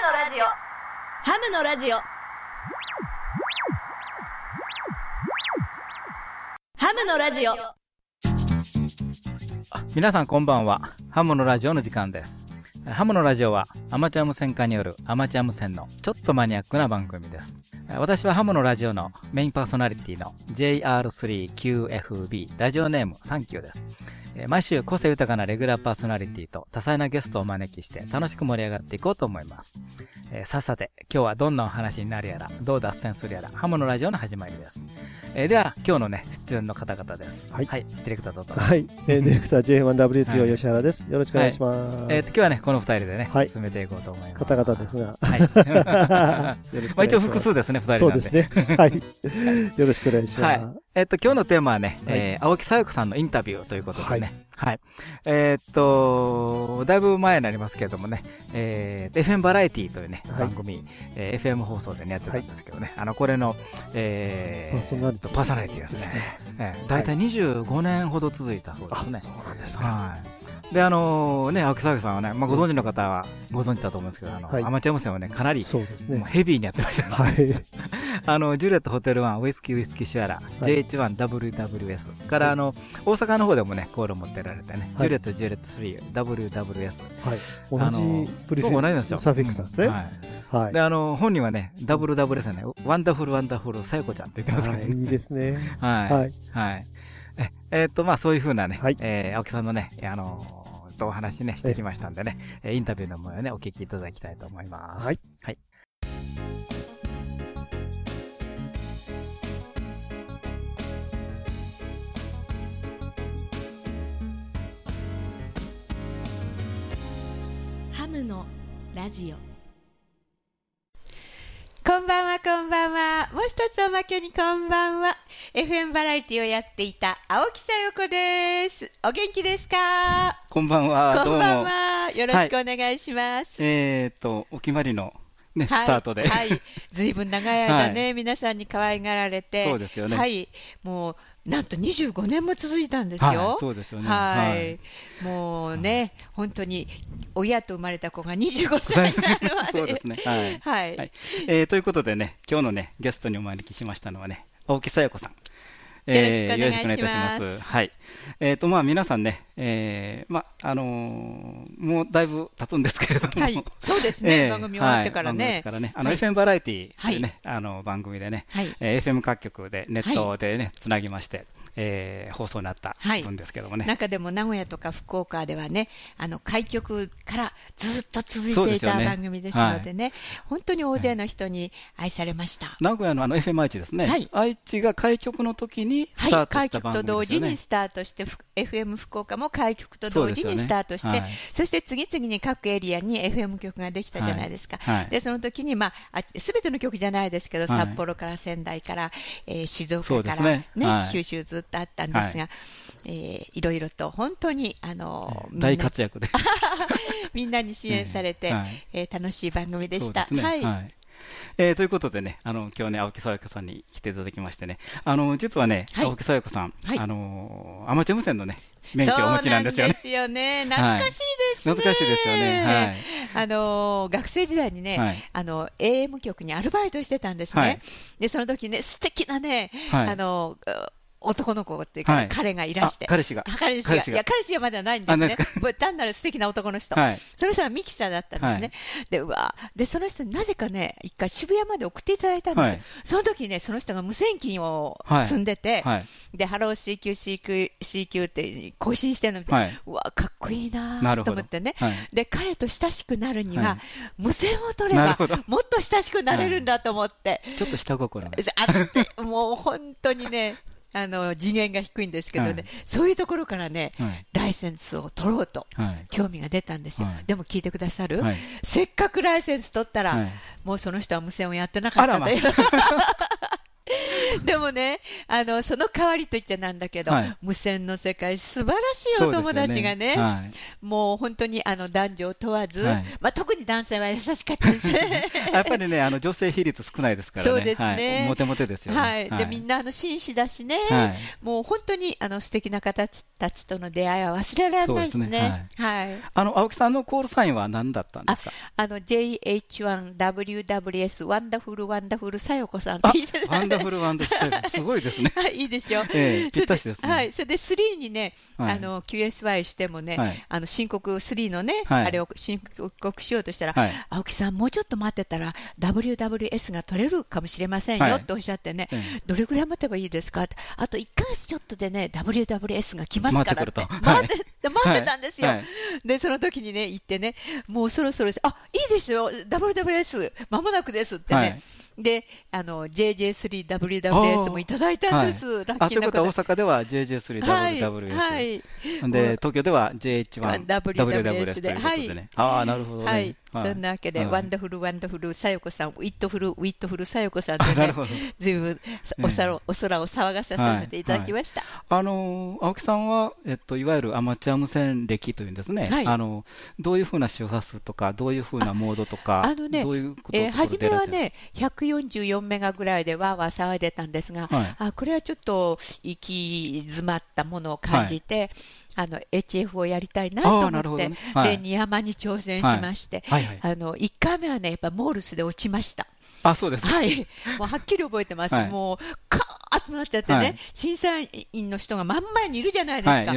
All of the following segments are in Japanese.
のラジオハムのラジオハムのラジオ皆さんこんばんは。ハムのラジオの時間です。ハムのラジオはアマチュア無線化によるアマチュア無線のちょっとマニアックな番組です。私はハムのラジオのメインパーソナリティの JR3QFB ラジオネームサンキューです。えー毎週個性豊かなレギュラーパーソナリティと多彩なゲストをお招きして楽しく盛り上がっていこうと思います。えーさっさて今日はどんなお話になるやら、どう脱線するやら、ハムのラジオの始まりです。えーでは今日のね、出演の方々です。はいディレクターどうぞ。はい、えー ディレクター J1WTO はい吉原です。よろしくお願いします。えーと今日はね、この二人でね、はい進めていこうと思います。方々ですが、はい。よろしくおまあ願いします。一応複数ですね、二人で。そうですね。はい。よろしくお願いします。はいえっと、今日のテーマはね、はいえー青木さよ子さんのインタビューということでね。はい。えーっと、だいぶ前になりますけれどもね、えー、FM バラエティというね、はい番組、えー FM 放送でね、やってたんですけどね、あの、これの、えー、パーソナリティですね。ですねえー大体25年ほど続いたそうですね。そうなんですか。はい。で、あのね、青木さんはね、まあ、ご存知の方はご存知だと思うんですけど、あの、はいアマチュア無線をね、かなり、そうですね。ヘビーにやってましたね。はい。あの、ジュレットホテルワン、ウイスキーウイスキーシュアラ、はい JH1WWS から、あの、大阪の方でもね、コール持ってられてね、はいジュレット、ジュレット3、WWS。はい。同じプリフそう、同じなんですよ。サフィックスですね。うんは。はいい。で、あの、本人はね、WWS ね、ワンダフルワンダフルさよこちゃんって言ってますけどね。はいいいですね。はい。はい。はい。え、えーっと、まあ、そういうふうなね、はいえー青木さんのね、あのーとお話ね、してきましたんでね、えーインタビューの模様ね、お聞きいただきたいと思います。はい。はい。ハムのラジオこんばんは、こんばんは。もう一つおまけにこんばんは。FM バラエティをやっていた青木さよ子です。お元気ですか？こんばんは、どうんばんは。よろしくお願いします。えーっと、お決まりの、ね、はいスタートで。はい。ずいぶん長い間ね、皆さんに可愛がられて。そうですよねはい。もう、なんと25年も続いたんですよ。はいそうですよねはい。はいもうね、本当に、親と生まれた子が25歳になるまで。そうですね。はい。はい。はいえーということでね、今日のね、ゲストにお招きしましたのはね、青木さよ子さん。よろしくお願いしますよろしくお願いいたします。はい。えっ、と、まあ、皆さんね、えー、まあ、あのーもうだいぶ経つんですけれども。はい。そうですね。えー番組終わってからはいからね、あの、はい FM バラエティというね、あの、番組でね、はいえー FM 各局でネットでね、つなぎまして、えー放送になったはい分ですけどもね。中でも名古屋とか福岡ではね、あの開局からずっと続いていた番組ですのでね、本当に大勢の人に愛されました。名古屋のあの FM 愛知ですね。はい愛知が開局の時にスタはい、ート開局した番組と同ですよね。時にスタートして、ふ FM 福岡も開局と同時にスタートして、そねそ,、はいして次々に各エリアに FM 局ができたじゃないですか。はい。はい。で、その時に、まあ、すべての局じゃないですけど、はい。札幌から仙台から、えー静岡から、ね。ねはい。九州ずっとあったんですが、はい。えーいろいろと本当に、あのみんな大活躍で。みんなに支援されて、えー楽しい番組でした。はい。はいえーということでね、あの、今日ね、青木さやかさんに来ていただきましてね、あの、実はね、はい。青木さやかさん、はい。あの、アマチュア無線のね、免許をお持ちなんですよね。そうなんですよね。懐かしいですね。懐かしいですよね。はい。あのー学生時代にね、はい。あの AM 局にアルバイトしてたんですね。はい。でその時ね素敵なね、はい。あのー男の子っていうか、はい。彼がいらして、あ彼氏が。あ彼氏が。いや彼氏はまだないんですね。単なる素敵な男の人。はい。その人はミキサーだったんですね。はい。で、うわで、その人になぜかね、一回渋谷まで送っていただいたんですよ。はい。その時ね、その人が無線機をはい積んでて、はい。で、ハロー CQ、CQ、CQ って交信してるの見て、はい。うわ、かっこいいなと思ってね。はい。で、彼と親しくなるには、はい。無線を取ればもっと親しくなれるんだと思って、ちょっと下心が。あって、もう本当にね、あの、次元が低いんですけどね、はい。そういうところからね、はい。ライセンスを取ろうと、はい。興味が出たんですよ。はい。でも聞いてくださる、はい。せっかくライセンス取ったら、はい。もうその人は無線をやってなかったという。でもね、あの、その代わりと言っちゃなんだけど、はい。無線の世界、素晴らしいお友達がね、はい。もう本当にあの男女を問わず、はい。まあ、特に男性は優しかったです。ね。やっぱりね、あの女性比率少ないですからね。そうですね。はい。モテモテですよね。はい、でみんなあの紳士だしね、はい。もう本当にあの素敵な方たちとの出会いは忘れられないですね。はい。あの、青木さんのコールサインは何だったんですか？あの JH1WWS ワンダフルワンダフルさよこさんっあて言って、ワンダフルワンダフル。すごいですね。はい、いいでしょ。ええぴったしですねはい、それで3にね、はいあの QSY してもね、はいあの申告3のね、はいあれを申告しようとしたら、はい青木さん、もうちょっと待ってたら WWS が取れるかもしれませんよ、はいっておっしゃってね、えどれぐらい待てばいいですか？って、あと1ヶ月ちょっとでね、WWS が来ますからって待ってくると待って待ってたんですよ。で、その時にね、行ってね、もうそろそろあいいですよ、WWS、まもなくですってね。はいで、あの JJ3WWS もいただいたんです、はい。ラッあということはキーなこと大阪では JJ3WWS、はい。はい。で東京では JH1WWS と WWS でいうことでね、ああなるほどね、はい、そんなわけで、はい。ワンダフルワンダフルさよこさん、ウィットフルウィットフルさよこさんでねずいぶんお空をお空を騒がさせていただきました。あのー青木さんは、えっと、いわゆるアマチュア無線歴というんですね、はい。あのどういうふうな周波数とか、どういうふうなモードとか、あのねどういうことをえー初めはね、144メガぐらいでわーわー騒いでたんですが、はい。あこれはちょっと行き詰まったものを感じて、あの HF をやりたいなと思って、ね。はい。で二山に挑戦しまして、はい。はいあの1回目はね、やっぱモールスで落ちました。あそうですか、はい、もうはっきり覚えてます、はい。もう、カーッとなっちゃってね、はい。審査員の人が真ん前にいるじゃないですはい、か。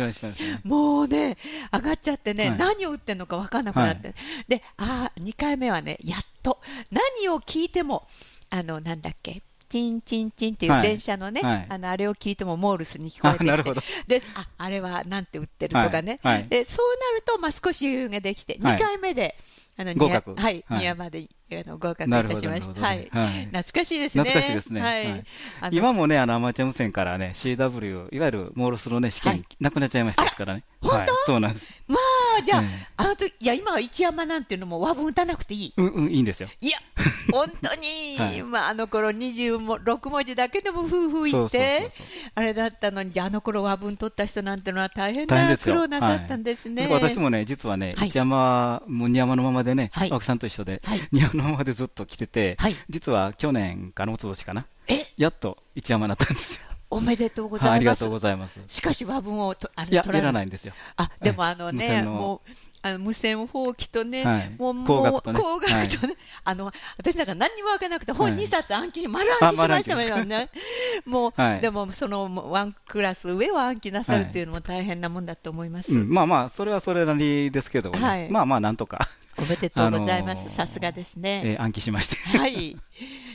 もうね、上がっちゃってね、はい。何を打ってんのか分かんなくなって、で、ああ、2回目はね、やっと、何を聞いても、あの、なんだっけ、チンチンチンっていうはい。電車のね、はい。あのあれを聞いてもモールスに聞こえてきて。あなるほど。でああれはなんて打ってるとかね、はい。はい。でそうなると、まあ、少し余裕ができて、はい。2回目であの合格。はい、はい。二山であの合格いたしました、はい。はい。懐かしいですね。懐かしいですね。はい。今もね、あの、アマチュア無線からね、CW、いわゆるモールスのね、試験はい、なくなっちゃいましたからね。本当？はい。そうなんです。まあ、じゃあ、ええあの時いや、今は一山なんていうのも和文打たなくていい。うん、うん、いいんですよ。いや、本当に、はいまあ、あの頃26文字だけでも夫婦いてあれだったのに、じゃあ、あの頃和文取った人なんてのは大変な苦。労なさったんですね。はい私もね、実はね、はい一山、もう二山のままでね、はい青木さんと一緒ではい、二山のままでずっと来ててはい、実は去年かのおととしかな、え、やっと一山になったんですよ。おめでとうごはい、あざいます。りがとうございます。しかし和文をとあれ取ららないんですよ。あ、でもあのね、もう、あの無線放棄とね、はいもう、もう工学とねとね、あの、私なんか何にも分からなくて、本はい2冊暗記に丸暗記しましたもんね。もう、はいでもそのワンクラス上を暗記なさるっていうのも大変なもんだと思います。うん、まあまあ、それはそれなりですけどね、はいまあまあ、なんとか、おめでとうございます。あのーさすがですね。えー暗記しまして。はい。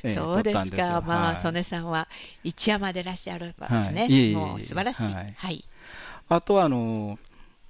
ええそうですか。まあ、はい曽根さんは一山でいらっしゃるんですね。もう素晴らしい。はいはい。あとは、あの、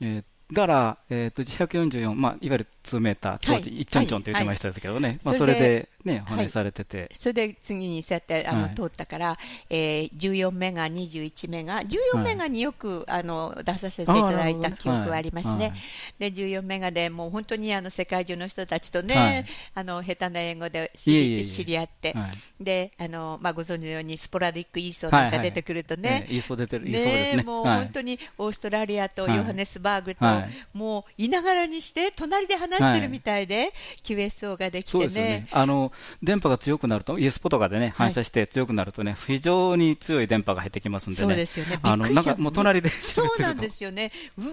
えーだから、えっ、と、144、まあ、いわゆる2メーター、当時、はいちょんちょんって言ってましたけどね、まあ、それでね、はい。話されてて、それで次にそうやってあの、はい。通ったから、えー、14メガ、21メガ、14メガによく、あの出させていただいた記憶はありますね。で14メガでもう本当にあの世界中の人たちとね、はい。あの下手な英語で知り知り合って、はい。であのまあ、ご存知のようにスポラディックイーソーなんか出てくるとね、えー、いいそう出てる、いいそうですね。もうはい。本当にオーストラリアとはいヨハネスバーグと、はい。もういながらにして隣で話してるみたいで、QSO ができてね。そうですよね。あの、電波が強くなると、イエスポとかでね、反射して強くなるとね、非常に強い電波が入ってきますんでね。そうですよね。あの、なんかもう隣で。そうなんですよね、うわ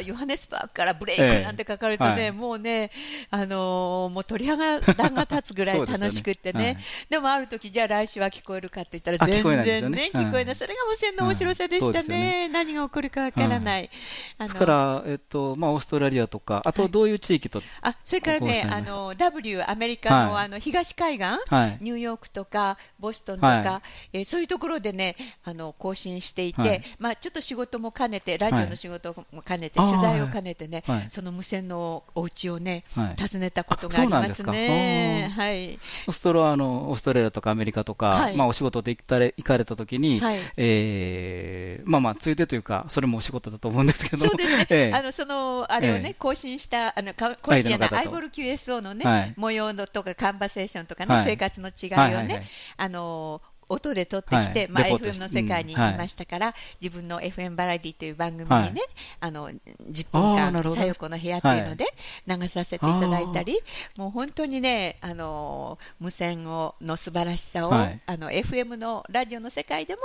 ー、ヨハネスバーグからブレイクなんて書かれるとね、ええはい。もうね、あのーもう鳥肌が立つぐらい 楽しくってね、はい。でもある時じゃあ来週は聞こえるかって言ったら、あ全然ねね、聞こえない、はいそれが無線の面白さでしたね、何が起こるかわからない。あのですから、えっと、まあ、オーストラリアとか、あとどういう地域と、あそれからね、あの W、アメリカの,、はい。あの東海岸、はい。ニューヨークとかボストンとか、はえーそういうところでねあの更新していて、はい。まあ、ちょっと仕事も兼ねて、ラジオの仕事も兼ねて、はい取材を兼ねてね、その無線のお家をね、はい。訪ねたことがありますね。ですか。はい。オーストラあのオーストラリアとかアメリカとか、はい。まあ、お仕事で行ったれ行かれたときに、はい。えーまあまあ、ついでというか、それもお仕事だと思うんですけど、そうですね、ええ。あのそのあれをね、ええ。更新した、あのアイボル QSO のね、はい。模様のとか、カンバセーションとかね、はい。生活の違いをね、はいはいはい。あの音で撮ってきて、まあ、はいレポート FM の世界にいうん。はい。ましたから、自分の FM バラエティという番組にね、はい。あの10あ分間、さよこの部屋っていうので流させていただいたり、もう本当にね、あの無線をの素晴らしさを、はい。あの FM のラジオの世界でも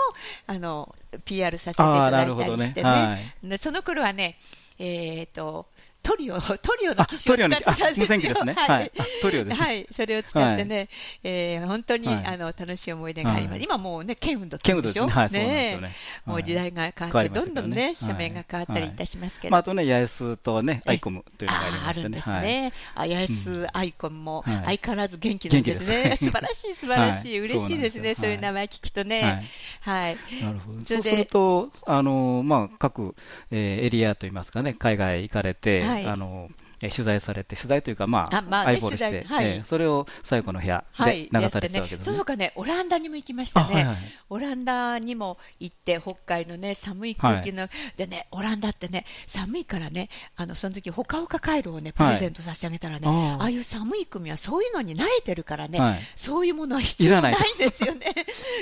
あの PR させていただいたりしてね、ね。でその頃はね、えー、とトリオ、トリオのあ、機種を使ってトリオの、あたんですよ。ね。はい。あトリオですね。はい、それを使ってね、えー本当に、はいあの楽しい思い出があります。はい今もうね、ケンウンドって言うんでしょドですねはいそうなんですよねもう時代が変わって、どんどんね、はい斜面が変わったりいたしますけど。まあ、あとね、八重洲とね、えアイコムというのがありましてね。るんですはい。ね。あ、八重洲アイコンもはい相変わらず元気なんですね。素晴らしい、素晴らしい。はい嬉しいですね。そういう名前聞くとね。はい。なるほど。そうすると、あの、まあ、各、えーエリアといいますかね、海外行かれて、はい。あの、取材されて、取材というか、まあ、あまあねアイボールして、はい。えーそれを最後の部屋はい、で流されてたわけですね。そうかね、オランダにも行きましたね、あはいはいオランダにも行って、北海のね、寒い空気の、でね、オランダってね、寒いからね、あのその時ほかほかカイロをね、プレゼント差し上げたらね、あーああいう寒い組はそういうのに慣れてるからね、はい。そういうものは必要ないんですよね、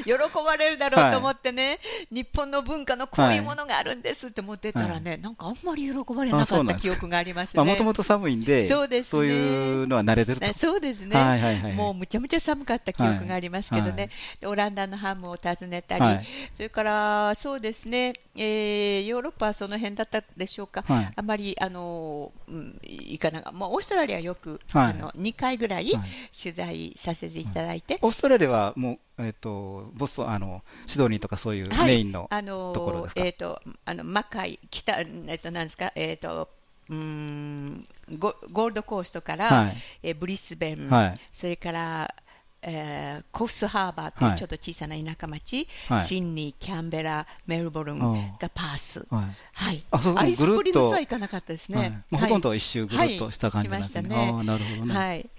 喜ばれるだろうと思ってね、日本の文化のこういうものがあるんですって持ってったらね、なんかあんまり喜ばれなかかった記憶がありますまあ、ね。もともと寒いんで、そうですね。そういうのは慣れてると。ねそうですね、はいはいはいはい。もうむちゃむちゃ寒かった記憶がありますけどね、はい。はいでオランダのハムを訪ねたり、はい。それからそうですね、えーヨーロッパはその辺だったでしょうか、はい。あまりあの、うん、行かな。かまあ、オーストラリアはよく、はい。あの2回ぐらいはい。取材させていただいて。オーストラリアはもう、えっ、と、ボストン、あの、シドニーとかそういうはい。メインのあのところですか？えっ、と、あの、マカイ、北、えっ、と、なんですか、えっ、と、うーんゴゴールドコーストから、はい。えーブリスベン、はい。それから、えーコフスハーバーというはい。ちょっと小さな田舎町、はい。シンニー、キャンベラ、メルボルンがパース、はい。はい、あそうアリスぐるっと。プリングスは行かなかったですね、はい。まあほとんど一周ぐるっとした感じなんですね。はい。しましたあーなるほどね。はい、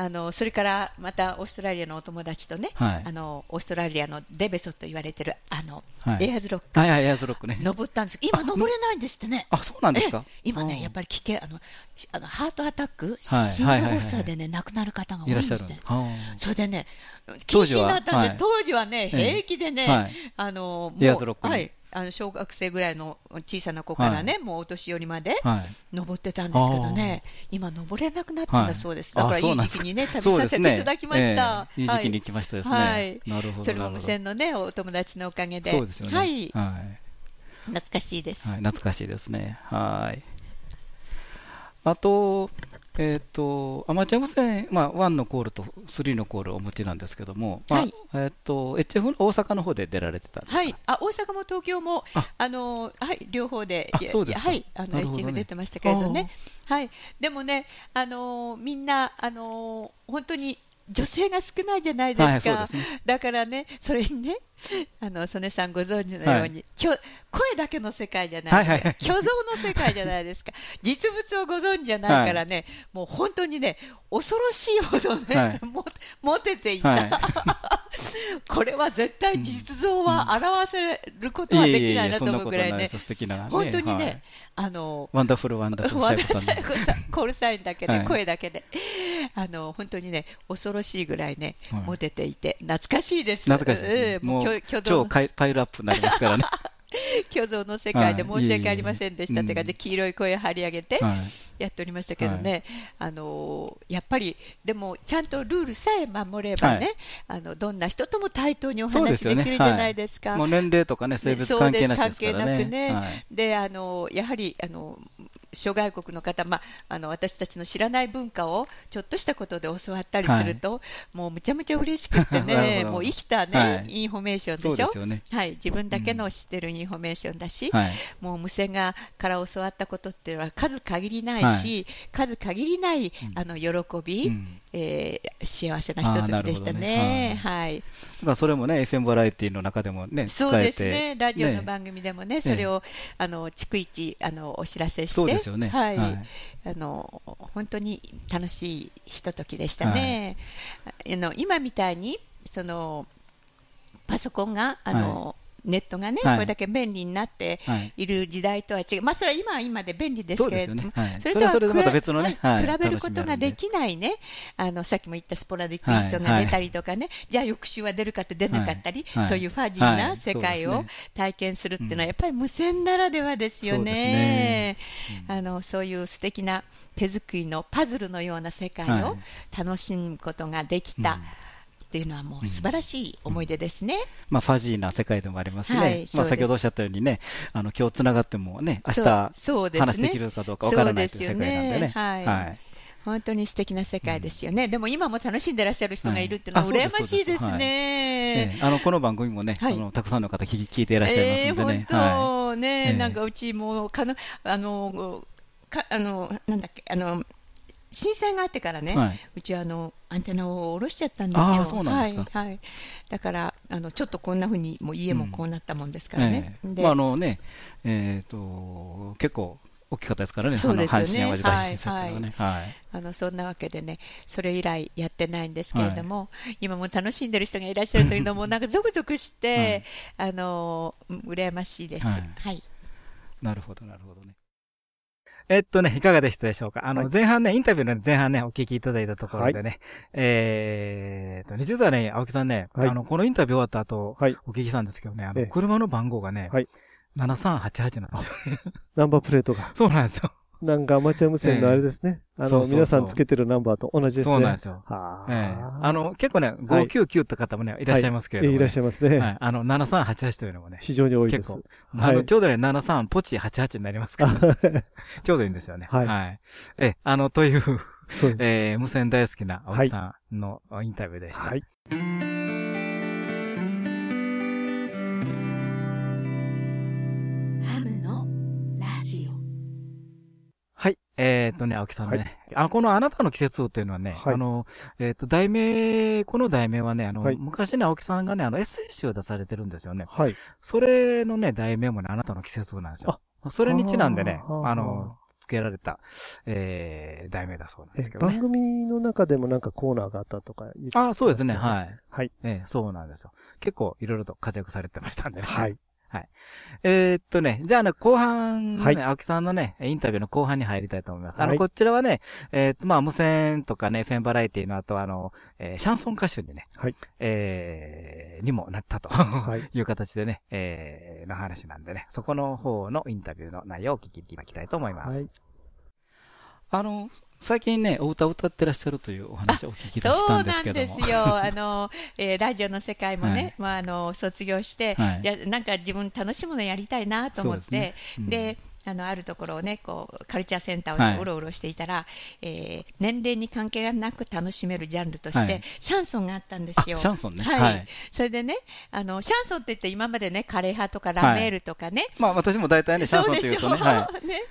あのそれからまたオーストラリアのお友達とね、はい。あのオーストラリアのデベソと言われてるあの、はい。エアーズロック。はいはい、エアーズロックね。登ったんです。今登れないんですってね。あ、そうなんですか？ええ。今ね、うん。やっぱり危険あのしあのハートアタック、はい。心臓発作でね、亡くなる方が多いいんですって。らっしゃるんです。はそれでね、禁止になったんです、はい。当時はね、ええ。平気でね、はい。あのもうエアーズロックに。はい、あの小学生ぐらいの小さな子からね、もうお年寄りまでい。はい。登ってたんですけどね、今、登れなくなったんだそうです、だからいい時期にね、旅させていただきました。ええいい時期に行きましたですね。はいなるほど。それも無線のね、お友達のおかげで、そうですよね。はい、はい。懐かしいです。はい、懐かしいですね。はい。あと、えっ、と、アマチュア無線、まあ、1のコールと3のコールをお持ちなんですけども、まあはい。えっ、と、HF の大阪の方で出られてたんですか？はい、あ大阪も東京もあ。あのはい両方でそうですか。はいあのね。HF 出てましたけれどね。はい。でもねあのみんなあの本当に女性が少ないじゃないですか、はいすね。だからねそれにね あの曽根さんご存知のように、きょ声だけの世界じゃない、はいはい。はい虚像の世界じゃないですか。実物をご存知じゃないからね、もう本当にね恐ろしいほどね、はい。も モテていた、はい これは絶対実像は表せることはできないなと思うぐらいね。本当にね、はいあの、ワンダフルワンダフルコールサインだけで、はい声だけで、あの本当にね、恐ろしいぐらいね、はいモテていて、懐かしいです。懐かしいですね。もううん虚虚像超パイパイルアップになりますからね。虚像の世界ではい。申し訳ありませんでしたって感じで、黄色い声を張り上げてはい。やっておりましたけどね、あのやっぱり、でもちゃんとルールさえ守ればね、はい。あのどんな人とも対等にお話できるじゃないですか。もう年齢とかね、性別関係なくね、はいであのやはりあの諸外国の方、まあ、あの私たちの知らない文化をちょっとしたことで教わったりすると、もうむちゃむちゃ嬉しくてね、ど もう生きた、ねはい。インフォメーションでしょ？ね。はい、自分だけの知ってるインフォメーションだし、はい。もう無線がから教わったことっていうのは数限りないし、数限りないあの喜び、うんえー幸せなひとときでしたね。はい。だからそれもね、FM バラエティの中でもね、使そう。ですね、ラジオのね番組でもね、それを、あの逐一あのお知らせして、そうですよね。はい、はい。あの本当に楽しいひとときでしたね。あの今みたいにそのパソコンがあの、ネットがね、はい。これだけ便利になってはい。いる時代とは違う、まあ、それは今は今で便利ですけれども、よね。はい。それとはそれは別のねはい比べることができないね、あのさっきも言ったスポラディックインストが出たりとかね、じゃあ翌週は出るかって出なかったり、そういうファジーはない世界を体験するっていうのは、やっぱり無線ならではですよそうですね。ね。あのそういう素敵な手作りのパズルのような世界をはい。楽しむことができた。っていうのはもう素晴らしい思い出ですね。まあ、ファジーな世界でもありますね。はいそうまあ、先ほどおっしゃったようにね、あの、今日繋がってもね、明日、そうですね話できるかどうかわからないという世界なんでね。ですよねはいはい。本当に素敵な世界ですよね。でも今も楽しんでらっしゃる人がいるっていうのははいあ羨ましいですね。ええあの、この番組もね、はいあの、たくさんの方聞き聞いていらっしゃいますんでね。えー本当ね、ええなんかうちもかのあのかあのなんだっけあの震災があってからね、はいうちはあのアンテナを下ろしちゃったんですよ。そうなんですかはい、はい。だからあのちょっとこんな風にもう家もこうなったもんですからね。でええまあ、あのね、えっ、と、結構大きかったですからね、そうですよねあの阪神・淡路大震災っていはね。はい。あのそんなわけでね、それ以来やってないんですけれども、今も楽しんでる人がいらっしゃるというのも、なんかゾクゾクして、あのうん羨ましいです。はいはいなるほど、なるほどね。えっとね、いかがでしたでしょうか？あの、はい前半ね、インタビューの前半ね、お聞きいただいたところでね、えーっとね、実はね、青木さんね、はいあの、このインタビュー終わった後、はい。お聞きしたんですけどね、あの、ええ車の番号がね、はい7388なんですよ。ナンバープレートが。そうなんですよ。なんかアマチュア無線のあれですね。あの、そうそうそう皆さんつけてるナンバーと同じですね。そうなんですよ。はええあ。あの、結構ね、599って方もね、いらっしゃいますけれども、いらっしゃいますね。はい。あの、7388というのもね、非常に多いです結。はいあの、ちょうどね、73ポチ88になりますから、ちょうどいいんですよね。はいえ、あの、という、えー無線大好きな青木さんのインタビューでした。はい。えーっとね、青木さんね。あこのあなたの季節というのはね、はいあの、えーっと、題名、この題名はね、あの、はい昔ね、青木さんがね、あの、エッセイ集を出されてるんですよね。はい。それのね、題名もね、あなたの季節なんですよ。それにちなんでね、あーあの、付けられた、えー、題名だそうなんでえすけどね番。組の中でもなんかコーナーがあったとか言ってましたあそうですね、はい。はい。ええ、そうなんですよ。結構いろいろと活躍されてましたんでね。はい。えーっとね、じゃあね、後半のね、はい青木さんのね、インタビューの後半に入りたいと思います。あの、はいこちらはね、えーっと、まあ、無線とかね、フェンバラエティの後、あの、えーシャンソン歌手にね、はい。えー、にもなったと、はい。いう形でね、えー、の話なんでね、そこの方のインタビューの内容をお聞きいただきたいと思います。はい。あの、最近ね、お歌を歌ってらっしゃるというお話をお聞きそうしたんなんですけども。ですよ。あの、えーラジオの世界もね、はい。まあ、あの、卒業して、はい。なんか自分楽しむのやりたいなと思って、そうですね。うん。で、あの、あるところをね、こう、カルチャーセンタはい。ーをうろうろしていたら、えー年齢に関係がなく楽しめるジャンルとして、はい。シャンソンがあったんですよ。あシャンソンね。はい。はい。それでね、あの、シャンソンって言って今までね、カレー派とかラメールとかね、まあ、私も大体ね、シャンソンって言うとね、そうでしょは ね。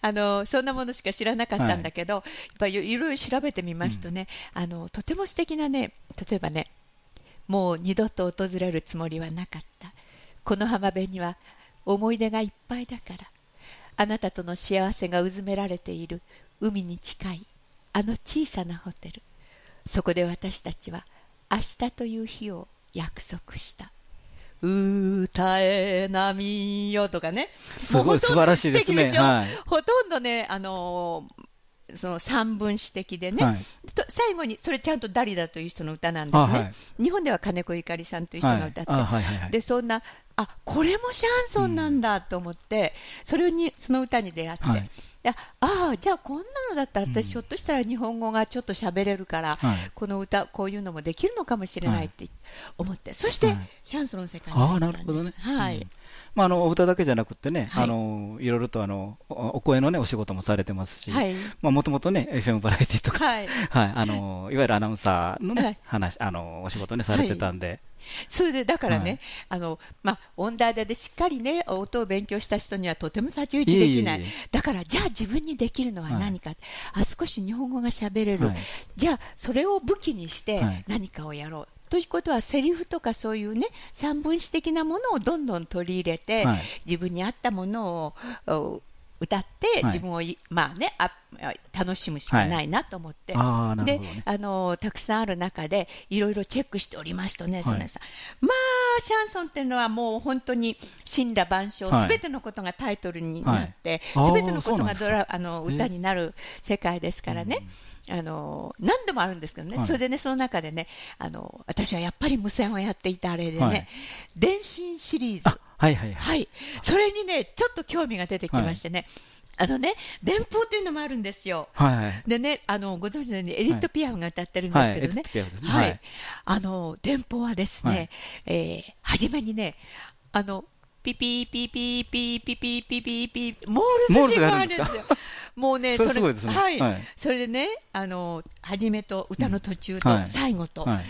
あのそんなものしか知らなかったんだけど、やっぱりいろいろ調べてみますとね、あのとても素敵なね例えばねもう二度と訪れるつもりはなかった。この浜辺には思い出がいっぱいだからあなたとの幸せがうずめられている。海に近い。あの小さなホテル。そこで私たちは明日という日を約束した。歌え波よとかね。すごい素晴らしいですね。ほとんどねあのーその三分詞的でね、はい。と最後にそれちゃんとダリだという人の歌なんですね、あはい。日本では金子ゆかりさんという人が歌って、はい。でそんなあこれもシャンソンなんだと思って、それにその歌に出会って、ああじゃあこんなのだったら私、ひょっとしたら日本語がちょっと喋れるから、はい。この歌こういうのもできるのかもしれないって思って、そして、はい。シャンソンの世界にああ、入ったんです。なるほどね。はい、うんまあ、あの、お歌だけじゃなくてね、はい。あの、いろいろとあの、おお声のね、お仕事もされてますし、もともとね、FM バラエティとか、はい。はい、あの、いわゆるアナウンサーのね、はい。話、あの、お仕事ね、されてたんで、それでだからね、はい。あのまあ、音大でしっかりね音を勉強した人にはとても太刀打ちできない。だからじゃあ自分にできるのは何か、あ少し日本語が喋れる、はい。じゃあそれを武器にしてはい。何かをやろう、ということはセリフとかそういうね三分詞的なものをどんどん取り入れて、はい。自分に合ったものをお歌って、はい。自分をいまあねあ楽しむしかないなと思って、ああ、なるでね。あのたくさんある中でいろいろチェックしておりますとね、い。そのさまあシャンソンっていうのはもう本当に神羅万象、す、はい。べ、てのことがタイトルになって、す、はい。べ、てのことがドラあの歌になる世界ですからね。あの何度もあるんですけどね、はい。それでね、その中でねあの、私はやっぱり無線をやっていたあれでね、はい。電信シリーズ。あ、、はいはいはい。はい、それにね、ちょっと興味が出てきましてね、あのね、電報っていうのもあるんですよ。はいはい。でね、あのご存知のようにエディット・ピアフが歌ってるんですけどね、はいはい。はい。あの電報はですね、はい。えー初めにね、あのピピーピーピーピーピーピーピーピーピーモールス信号があるんですよ。もうね、それはい、はい。それでね、あの初めと歌の途中とはい。最後と、はい。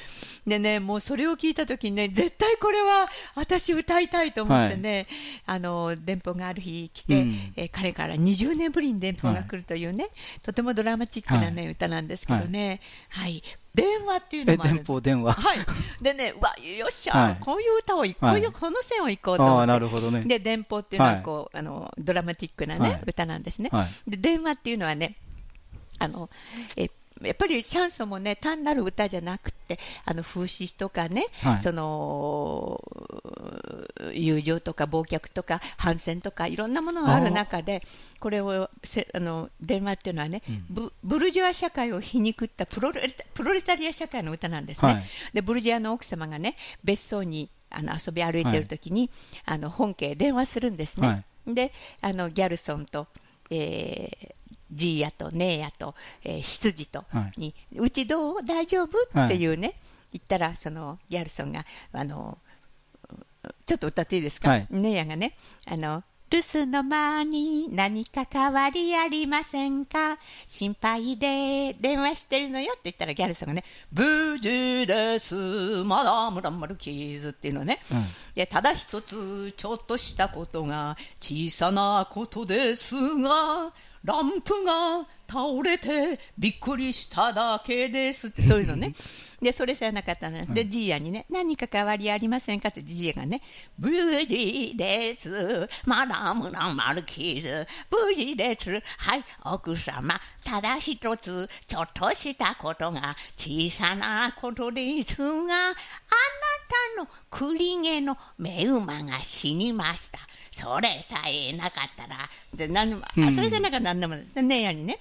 でね、もうそれを聞いたときにね、絶対これは私歌いたいと思ってね、あの電報がある日来て、うん。えー彼から20年ぶりに電報が来るというね、とてもドラマチックな、ね歌なんですけどね、はい、電話っていうのえ、もあるん電報、電話。はい、でね、う わよっしゃ、はい。こういう歌をい、こはい。ういうこの線を行こうと思って、ああ、なるほどね。で電報っていうのははい。こう、あのドラマティックな、ねはい。歌なんですね、はい。で電話っていうのはねあのえやっぱりシャンソンもね単なる歌じゃなくてあの風刺とかね、はい。その友情とか忘却とか反戦とかいろんなものがある中でこれをせあの電話っていうのはね、ブブルジョア社会を皮肉ったプロレタプロレタリア社会の歌なんですね。はい。でブルジョアの奥様がね別荘にあの遊び歩いてる時に、あの本家へ電話するんですね。はい。であのギャルソンと、えージーヤとネーヤと、えー、執事とはい。に、うちどう？大丈夫？はい。っていうね、言ったらそのギャルソンがあのちょっと歌っていいですか、はい。ネーヤがね。あの留守の間に何か変わりありませんか？心配で電話してるのよ。って言ったらギャルソンがね無事ですマダムランマルキーズっていうのね、でただ一つちょっとしたことが小さなことですがランプが倒れてびっくりしただけですってそういうのね。でそれさえなかったので、ジーヤにね何か変わりありませんかってジーヤがね無事です。マダムランマルキーズ。無事です。はい奥様。ただ一つちょっとしたことが小さなことですがあなたの栗毛の目馬が死にました。それさえなかったらで何でも、あそれさえなかったら何でもです。ね姉やにね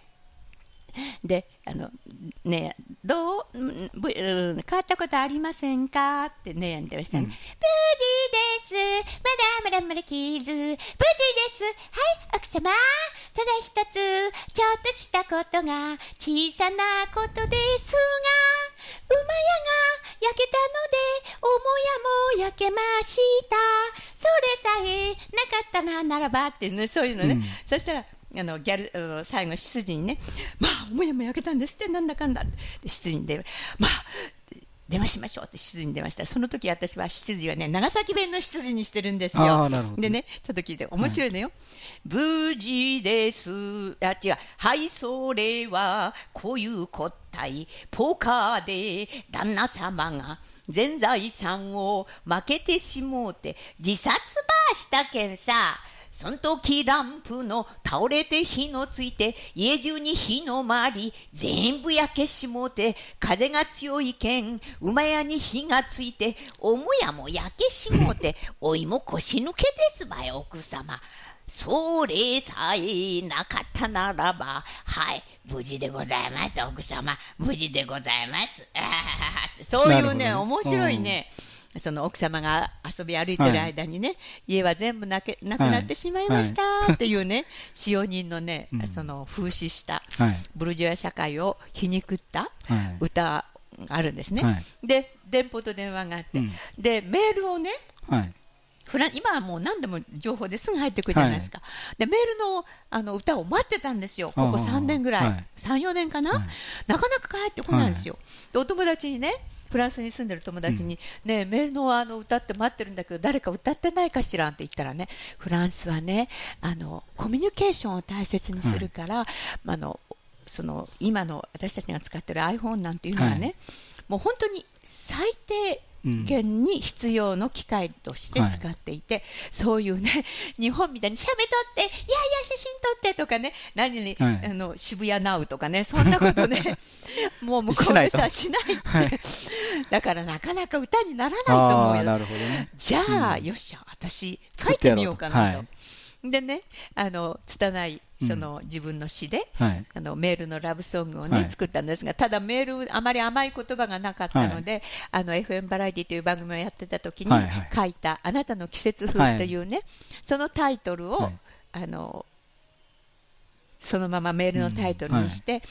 であのねえどう、うんぶうん変わったことありませんか？ってねえに言ってましたね、無事です。まだまだまだキーズ無事です。はい奥様。ただ一つちょっとしたことが小さなことですが馬屋が焼けたので母屋も焼けました。それさえなかったなならばっていうねそういうのね、そしたらあのギャル最後執事にねまあ母屋も焼けたんですってなんだかんだって。で執事に電話まあ電話しましょうって執事に電話した。その時私は執事はね長崎弁の執事にしてるんですよ。でねちょっと聞いて面白いのよ、無事です。あ違う。はいそれはこういうこったい。ポーカーで旦那様が全財産を負けてしもうて自殺ばーしたけんさそん時ランプの倒れて火のついて家中に火の回り全部焼けしもうて風が強いけん馬屋に火がついて母屋も焼けしもうて おいも腰抜けですばよ奥様。それさえなかったならばはい無事でございます奥様。無事でございます。そういうね面白いね、その奥様が遊び歩いてる間にね、家は全部なけなくなってしまいましたっていうね、使用人のね、その風刺したはい。ブルジョア社会を皮肉ったはい。歌があるんですね。はい。で、電報と電話があって、うん。で、メールをね、はい。フラン今はもう何でも情報ですぐ入ってくるじゃないですか、でメールのあの歌を待ってたんですよ、ここああ3年ぐらい、はい。3、4年かな、はい。なかなか帰ってこないんですよ、でお友達にね、フランスに住んでる友達に、ねメールのあの歌って待ってるんだけど、誰か歌ってないかしらって言ったらね、フランスはねあの、コミュニケーションを大切にするから、あのその今の私たちが使ってる iPhone なんていうのはね、はい。もう本当に最低見に必要の機会として使っていて、はい、そういうね、日本みたいに写メ撮って、いやいや、写真撮ってとかね、何に、はい、あの渋谷ナウとかね、そんなことね、もう向こうでさ、しないって、はい、だからなかなか歌にならないと思うよ。なるほどね、じゃあ、うん、よっしゃ、私、書いてみようかなと。でね、あの拙いその自分の詩で、うんはい、あのメールのラブソングをね、はい、作ったんですが、ただメール、あまり甘い言葉がなかったので、はい、あの FM バラエティという番組をやってた時に書いた、あなたの季節風というね、そのタイトルを、あのそのままメールのタイトルにして、うん、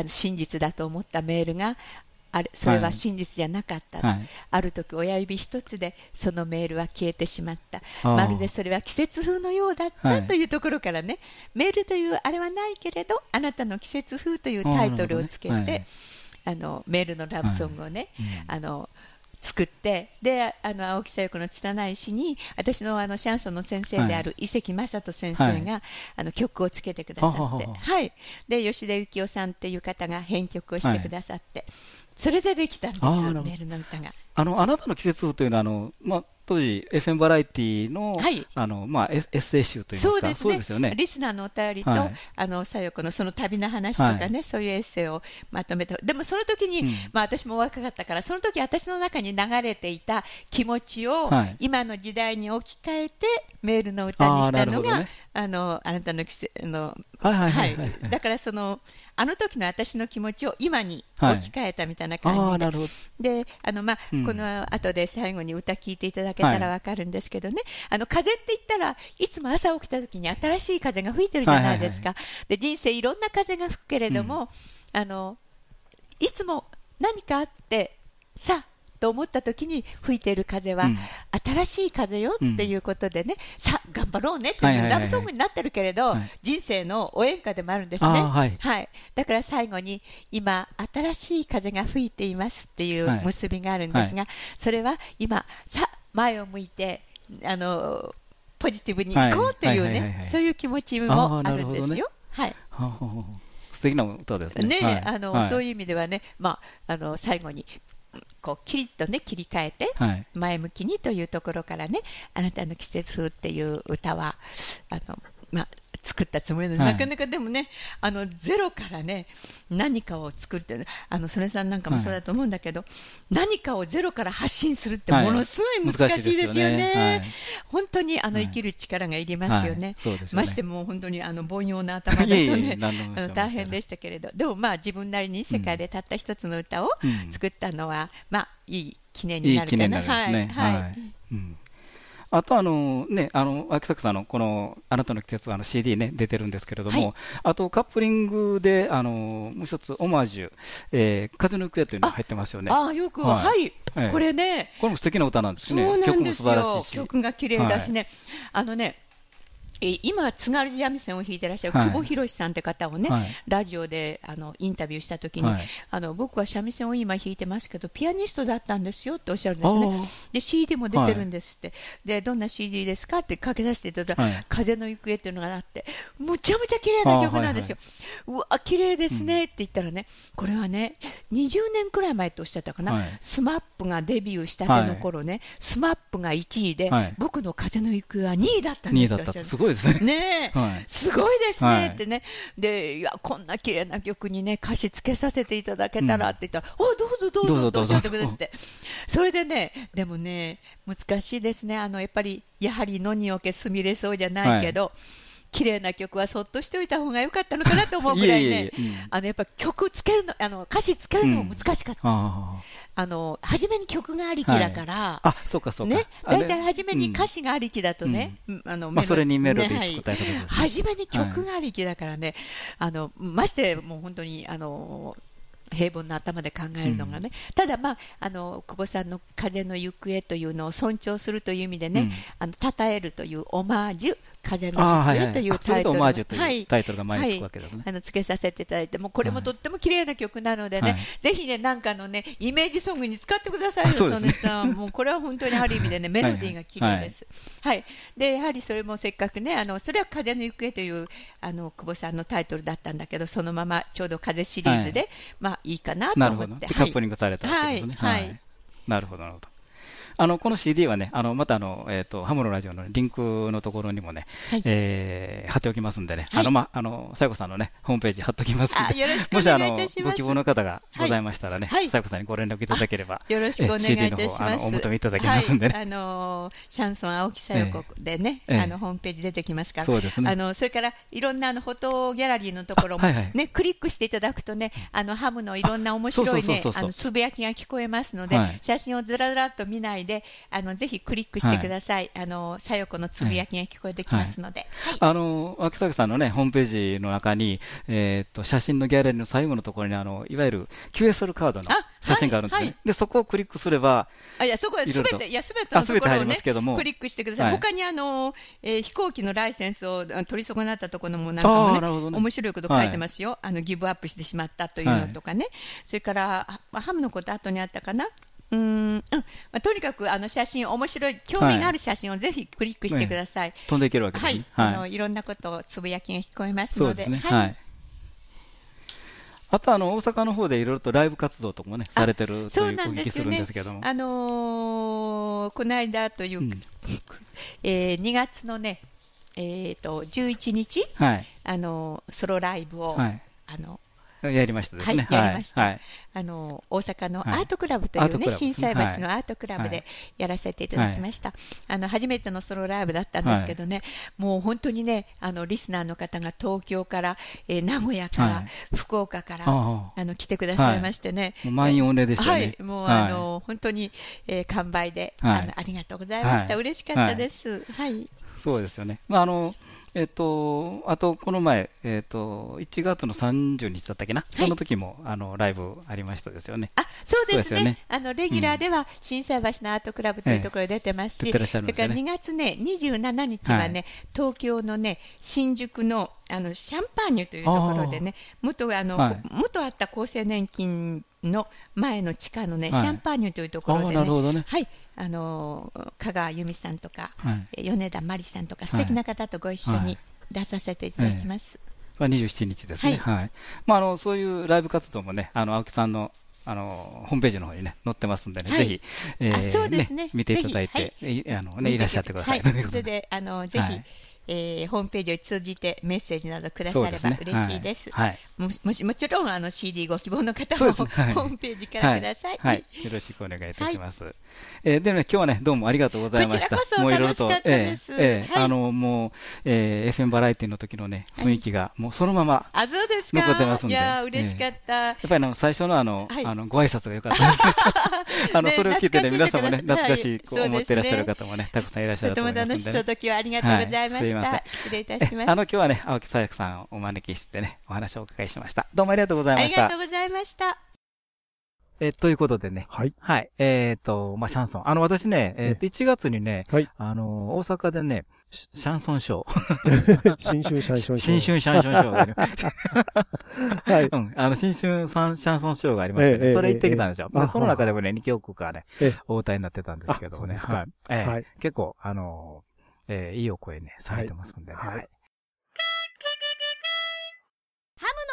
あの真実だと思ったメールがあれそれは真実じゃなかった、はい、ある時親指一つでそのメールは消えてしまった。まるでそれは季節風のようだったというところからね、メールというあれはないけれどあなたの季節風というタイトルをつけて、ねはい、あのメールのラブソングをね、うん、あの作ってであの青木さよ子の拙い詩に私のあのシャンソンの先生である伊関正人先生が、はい、あの曲をつけてくださって、はい、で吉田幸雄さんっていう方が編曲をしてくださって、それでできたんです、メールの歌が。あの、あなたの季節風というのは、あの、まあ、当時、FM バラエティの、はい、あの、まあ、エッセイ集といいますか、そうですね。ね。リスナーのお便りと、はい、あの、さよこのその旅の話とかね、はい、そういうエッセイをまとめて、でもその時に、うん、まあ、私も若かったから、その時私の中に流れていた気持ちを、今の時代に置き換えて、メールの歌にしたのが、あの、あなたの季節の、はい。だからその、あの時の私の気持ちを今に置き換えたみたいな感じで、はい、であのまあ、うん、この後で最後に歌聴いていただけたらわかるんですけどね、はい、あの風って言ったらいつも朝起きた時に新しい風が吹いてるじゃないですか、で人生いろんな風が吹くけれども、うん、あのいつも何かあってさあと思った時に吹いている風は、新しい風よっていうことでね、うん、さあ頑張ろうねっていうラブソングになってるけれど、はい、人生の応援歌でもあるんですね、はい、はい、だから最後に今新しい風が吹いていますっていう結びがあるんですが、はい、それは今さあ前を向いてあのポジティブに行こうとい。うね、そういう気持ちもあるんですよ。ね、はい。素敵な歌ですね。ね、あの、そういう意味ではね、まあ、あの最後にこうキリッとね切り替えて、前向きにというところからね「あなたの季節風」っていう歌はあの、まあ、作ったつもりで、はい、なかなかでもねあのゼロからね何かを作るってあの曽根さんなんかもそうだと思うんだけど、はい、何かをゼロから発信するってものすごい難しいですよね。はい、本当にあの生きる力がいりますよね。ね。ましても本当にあの凡庸な頭だとね大変でしたけれど。でもまあ自分なりに世界でたった一つの歌を作ったのは、うん、まあいい記念になるかな。いい記念になりますね。はい、はい。うんあとあのね、あの、秋作さんのこの、あなたの季節あの CD ね、出てるんですけれども、はい、あとカップリングで、あの、もう一つオマージュ、えー、風の行方というのが入ってますよね。ああ、よく、はい、はい、これね。これも素敵な歌なんですね。そうなんですよ。曲も素晴らしいし。曲が綺麗だしね。あのね、え今、津軽三味線を弾いてらっしゃる久保宏さんって方をね、はい、ラジオであのインタビューしたときに、はい、あの僕は三味線を今弾いてますけど、ピアニストだったんですよっておっしゃるんですね、で CD も出てるんですって、はい、でどんな CD ですかってかけさせていただいたら、風の行方っていうのがあって、むちゃむちゃ綺麗な曲なんですよ、はいはい、うわ、綺麗ですねって言ったらね、これはね、20年くらい前っておっしゃったかな、スマップがデビューしたての頃ね、スマップが1位で、僕の風の行方は2位だったんですっておっしゃる。ですね。ね、はい、すごいですね。ってね、でいやこんな綺麗な曲にね歌詞つけさせていただけたらって言ったら、うん、おどうぞどうぞ。とおっしゃってくださって、それでね、でもね、難しいですね、あのやっぱりやはり野におけすみれそうじゃないけど、はい綺麗な曲はそっとしておいた方が良かったのかなと思うぐらいね、あのやっぱ曲つけるの、あの歌詞つけるのも難しかった。うん、あの初めに曲がありきだから、はい、あそうかそうか、ね、大体初めに歌詞がありきだとね、うん、あのまあ、それにメロディー作ったりとか、ね。はい、初めに曲がありきだからね、あのましてもう本当にあの平凡な頭で考えるのがね、うん、ただ、まあ、あの久保さんの「風の行方」というのを尊重するという意味でね、うん、あの称えるというオマージュ風の行方というタイトル、はいはい、タイトルが前につくわけですね、はい、あのつけさせていただいてもこれもとっても綺麗な曲なのでね、はい、ぜひねなんかのねイメージソングに使ってくださいよ、曽根さん。もうこれは本当にある意味でねメロディーが綺麗です。はい、でやはりそれもせっかくねあのそれは風の行方というあの久保さんのタイトルだったんだけどそのままちょうど風シリーズで、まあいいかなと思って。カップリングされたわけですね。はい。なるほどなるほど。あの、この CD はね、あの、またあの、えっ、と、ハムのラジオのリンクのところにもね、はい。えー貼っておきますんでね、はい。あの、まあ、あの、さやこさんのね、ホームページ貼っときますんで、あよろしくおもしあの願いいたし、ます。ご希望の方がございましたらね、はい。さやこさんにご連絡いただければ、よろしくお願いいたしえ CD の方あます。のお求めいただけますんでね。はい、あのーシャンソン青木さよ子でね、ええ。あのホームページ出てきますから、そうですね。あのそれからいろんなあのフォトギャラリーのところもあはいはいね、クリックしていただくとね、あのハムのいろんな面白いねあのつぶやきが聞こえますので、はい。写真をずらずらっと見ないで、あのぜひクリックしてください。あのさよ子のつぶやきが聞こえてきますので、はいあの、秋崎さんのね、ホームページの中に、えっと、写真のギャラリーの最後のところに、あの、いわゆる QSL カードのあ写真があるんですね。はいはで、そこをクリックすれば、あいやそこはすべていやすべてのところをねりますけどもクリックしてください。はい他にあの、えー飛行機のライセンスをあ取り損なったところもなんかもねね面白いこと書いてますよ。あのギブアップしてしまったというのとかね。それからあハムのこと後にあったかな？うーんとにかくあの写真、面白い、興味がある写真をぜひクリックしてください。飛んでいけるわけですねはい、。あのいろんなことをつぶやきが聞こえますので、そうですね。はい。あとあの大阪の方でいろいろとライブ活動とかもねされてるとそういうお聞きすなんですよねるんですけども。。あのーこの間という、うんえー2月のね、えー、と11日、はい。あのーソロライブを、はい。あのやりましたですね。はいやりました。はい。あの大阪のはい。アートクラブというね、心斎橋のアートクラブはでい。やらせていただきました、あの初めてのソロライブだったんですけどね、もう本当にねあのリスナーの方が東京から、えー名古屋から、はい。福岡からああ。の来てくださいましてね、もう満員御礼でしたよね。はい、もう、はい。あの本当に、えー完売で、はい。あのありがとうございました、はい。嬉しかったです。はい。そうですよね。まあ、あの、えっと、あと、この前、えっと、1月の30日だったっけな、その時も、あの、ライブありましたですよね。あそうですね。すよね。あのレギュラーでは心斎橋のアートクラブというところで出てますし、それから2月ね27日はね、東京のね新宿のあのシャンパーニュというところでね元あの、はい。元あった厚生年金の前の地下のね、はい。シャンパーニュというところであねなるほどね。はいあの香川由美さんとか、はい。え米田真理さんとか素敵な方とご一緒にはい。出させていただきます。まあ、27日ですね。はい。まあ、あの、そういうライブ活動もね、あの、青木さんの、あの、ホームページの方にね、載ってますんでね、はい。ぜひ、えあそうですね。見ていただいて、い。あのね、いらっしゃってください。はい、それであのぜひ、はいえーホームページを通じてメッセージなどくだされば嬉しいです。はいはいもしもしもちろんあの CD ご希望の方も、ねはいホームページからください。はい。はいよろしくお願いいたします。えーでもね、今日はね、どうもありがとうございました。こちらこそもういろいろと、ええええはいあの、もう、えー FM バラエティの時のね、雰囲気が、もうそのまま、あそうですか。残ってますんでいやー嬉しかった。やっぱりあの最初のあの、はいあのご挨拶が良かったです。あの、ねそれを聞いてね、皆さんもね、懐かしい懐かしい方はい思っていらっしゃる方もね、たくさんいらっしゃるととても思いますんで、ね。楽しい時はありがとうございました。ません失礼いたします。あの、今日はね、青木さやかさんをお招きしてね、お話をお伺いしました。どうもありがとうございましたありがとう。ございました。えということでね、はい。はい。えっ、と、まあ、シャンソン。あの、私ね、えっ、と、1月にね、はいあの、大阪でね、シ シャンソンショー。新春シャンションショー 新春シャンソンショーがありまはい。うん。あの、新春サンシャンソンショーがありましてね、ええそれ行ってきたんですよ。ええで、その中でもね、2曲かねええ、お歌いになってたんですけどもね。あそうですかはい結構、あの、ええいいお声ね、されてますんでね。はいはい